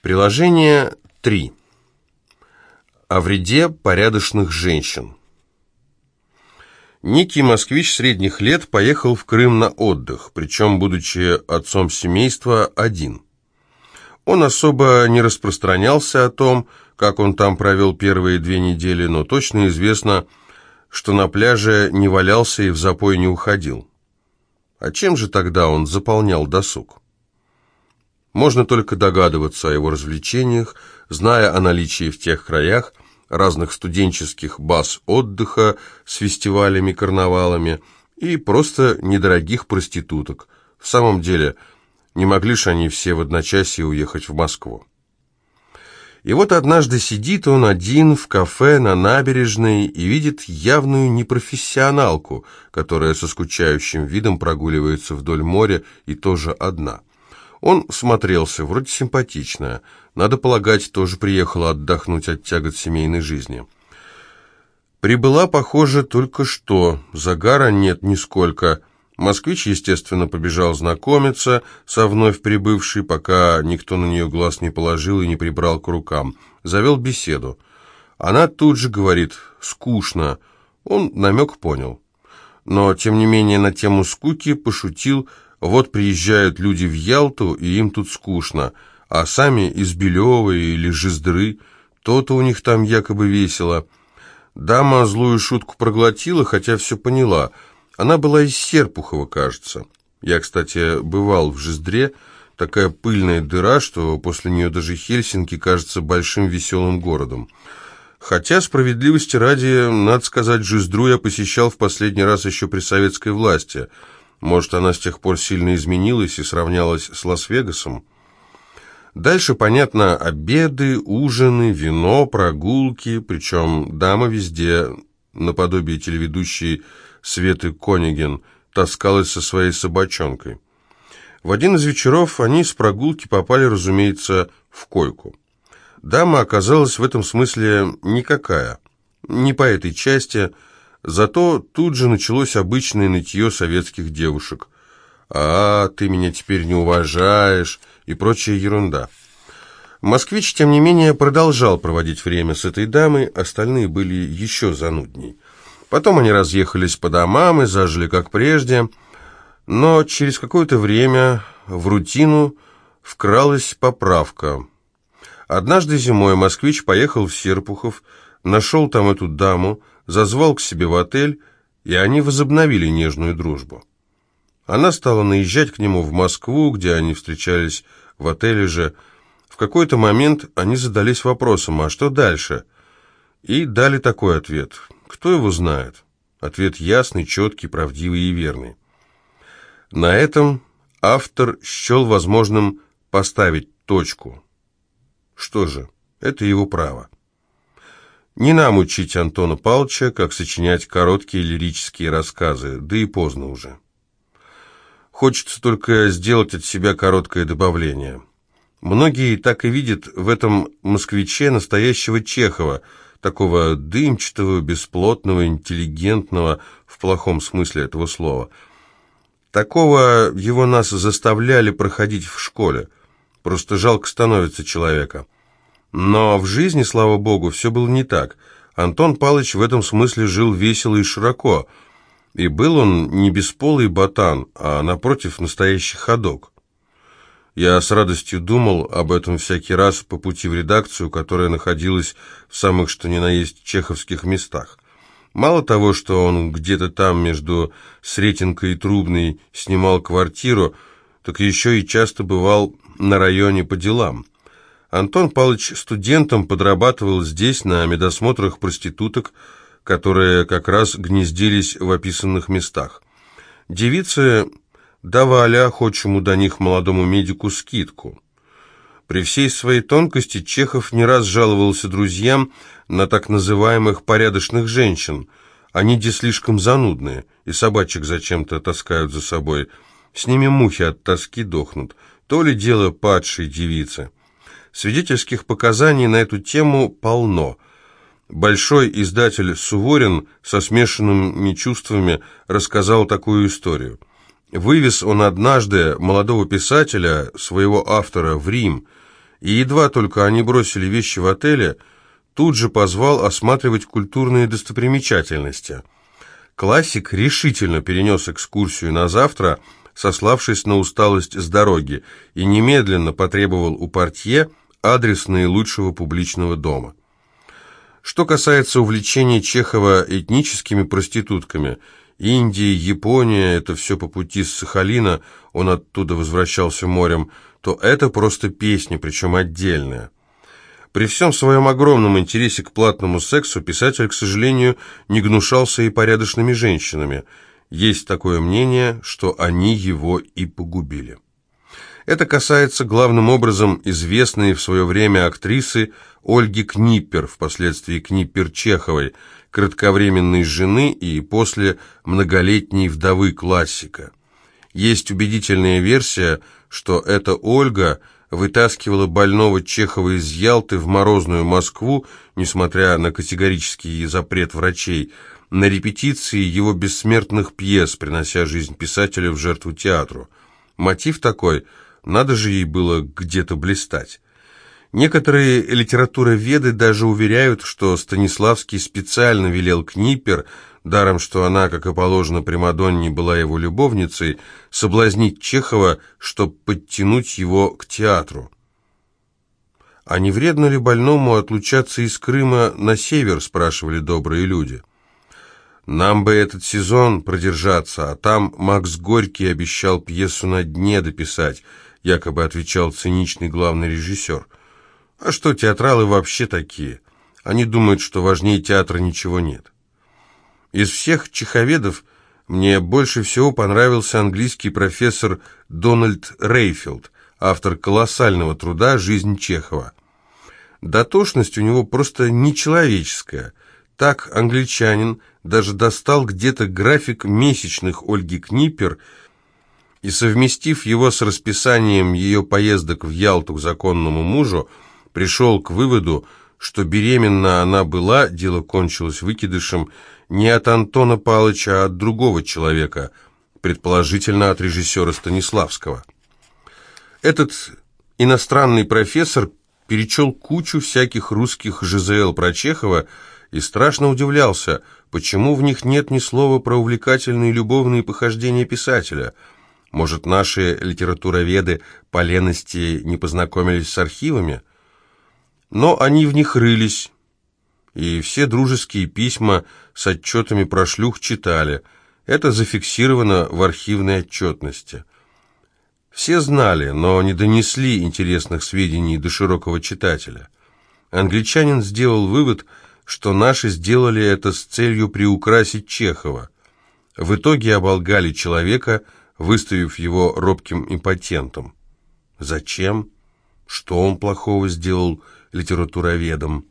Приложение 3. О вреде порядочных женщин. Некий москвич средних лет поехал в Крым на отдых, причем, будучи отцом семейства, один. Он особо не распространялся о том, как он там провел первые две недели, но точно известно, что на пляже не валялся и в запой не уходил. А чем же тогда он заполнял досуг? Можно только догадываться о его развлечениях, зная о наличии в тех краях разных студенческих баз отдыха с фестивалями, карнавалами и просто недорогих проституток. В самом деле, не могли же они все в одночасье уехать в Москву. И вот однажды сидит он один в кафе на набережной и видит явную непрофессионалку, которая со скучающим видом прогуливается вдоль моря и тоже одна – он смотрелся, вроде симпатичная. Надо полагать, тоже приехала отдохнуть от тягот семейной жизни. Прибыла, похоже, только что. Загара нет нисколько. Москвич, естественно, побежал знакомиться со вновь прибывшей, пока никто на нее глаз не положил и не прибрал к рукам. Завел беседу. Она тут же говорит «скучно». Он намек понял. Но, тем не менее, на тему скуки пошутил вот приезжают люди в Ялту, и им тут скучно, а сами из Белева или Жиздры, то-то у них там якобы весело. Дама злую шутку проглотила, хотя все поняла. Она была из Серпухова, кажется. Я, кстати, бывал в Жиздре, такая пыльная дыра, что после нее даже Хельсинки кажется большим веселым городом. Хотя, справедливости ради, надо сказать, Жиздру я посещал в последний раз еще при советской власти – может, она с тех пор сильно изменилась и сравнялась с Лас-Вегасом? Дальше, понятно, обеды, ужины, вино, прогулки, причем дама везде, наподобие телеведущей Светы Кониген, таскалась со своей собачонкой. В один из вечеров они с прогулки попали, разумеется, в койку. Дама оказалась в этом смысле никакая. Не по этой части – Зато тут же началось обычное нытье советских девушек. «А, ты меня теперь не уважаешь» и прочая ерунда. Москвич, тем не менее, продолжал проводить время с этой дамой, остальные были еще занудней. Потом они разъехались по домам и зажили как прежде, но через какое-то время в рутину вкралась поправка. Однажды зимой москвич поехал в Серпухов, нашел там эту даму, зазвал к себе в отель, и они возобновили нежную дружбу. Она стала наезжать к нему в Москву, где они встречались в отеле же. В какой-то момент они задались вопросом, а что дальше? И дали такой ответ. Кто его знает? Ответ ясный, четкий, правдивый и верный. На этом автор счел возможным поставить точку. Что же, это его право. Не нам учить Антона Павловича, как сочинять короткие лирические рассказы, да и поздно уже. Хочется только сделать от себя короткое добавление. Многие так и видят в этом москвиче настоящего Чехова, такого дымчатого, бесплотного, интеллигентного, в плохом смысле этого слова. Такого его нас заставляли проходить в школе. Просто жалко становится человека. Но в жизни, слава богу, все было не так. Антон Палыч в этом смысле жил весело и широко. И был он не бесполый ботан, а, напротив, настоящий ходок. Я с радостью думал об этом всякий раз по пути в редакцию, которая находилась в самых что ни на есть чеховских местах. Мало того, что он где-то там между Сретенкой и Трубной снимал квартиру, так еще и часто бывал на районе по делам – Антон Павлович студентом подрабатывал здесь на медосмотрах проституток, которые как раз гнездились в описанных местах. Девицы давали охочему до них молодому медику скидку. При всей своей тонкости Чехов не раз жаловался друзьям на так называемых порядочных женщин. Они де слишком занудные, и собачек зачем-то таскают за собой. С ними мухи от тоски дохнут. То ли дело падшей девицы. Свидетельских показаний на эту тему полно. Большой издатель Суворин со смешанными чувствами рассказал такую историю. Вывез он однажды молодого писателя, своего автора, в Рим, и едва только они бросили вещи в отеле, тут же позвал осматривать культурные достопримечательности. Классик решительно перенес экскурсию на завтра, сославшись на усталость с дороги, и немедленно потребовал у портье адрес наилучшего публичного дома. Что касается увлечения Чехова этническими проститутками, Индия, Япония, это все по пути с Сахалина, он оттуда возвращался морем, то это просто песня, причем отдельная. При всем своем огромном интересе к платному сексу писатель, к сожалению, не гнушался и порядочными женщинами. Есть такое мнение, что они его и погубили. Это касается главным образом известной в свое время актрисы Ольги Книппер, впоследствии Книппер-Чеховой, кратковременной жены и после многолетней вдовы классика. Есть убедительная версия, что эта Ольга вытаскивала больного Чехова из Ялты в морозную Москву, несмотря на категорический запрет врачей, на репетиции его бессмертных пьес, принося жизнь писателя в жертву театру. Мотив такой – надо же ей было где-то блистать. Некоторые литературоведы даже уверяют, что Станиславский специально велел Книпер, даром что она, как и положено Примадонне, была его любовницей, соблазнить Чехова, чтобы подтянуть его к театру. «А не вредно ли больному отлучаться из Крыма на север?» – спрашивали добрые люди. «Нам бы этот сезон продержаться, а там Макс Горький обещал пьесу на дне дописать», – якобы отвечал циничный главный режиссер. «А что, театралы вообще такие? Они думают, что важнее театра ничего нет». Из всех чеховедов мне больше всего понравился английский профессор Дональд Рейфилд, автор колоссального труда «Жизнь Чехова». Дотошность у него просто нечеловеческая. Так англичанин даже достал где-то график месячных Ольги Книпер – и, совместив его с расписанием ее поездок в Ялту к законному мужу, пришел к выводу, что беременна она была, дело кончилось выкидышем, не от Антона Палыча, а от другого человека, предположительно от режиссера Станиславского. Этот иностранный профессор перечел кучу всяких русских ЖЗЛ про Чехова и страшно удивлялся, почему в них нет ни слова про увлекательные любовные похождения писателя – может, наши литературоведы по лености не познакомились с архивами? Но они в них рылись, и все дружеские письма с отчетами про шлюх читали. Это зафиксировано в архивной отчетности. Все знали, но не донесли интересных сведений до широкого читателя. Англичанин сделал вывод, что наши сделали это с целью приукрасить Чехова. В итоге оболгали человека – выставив его робким импотентом. Зачем? Что он плохого сделал литературоведом?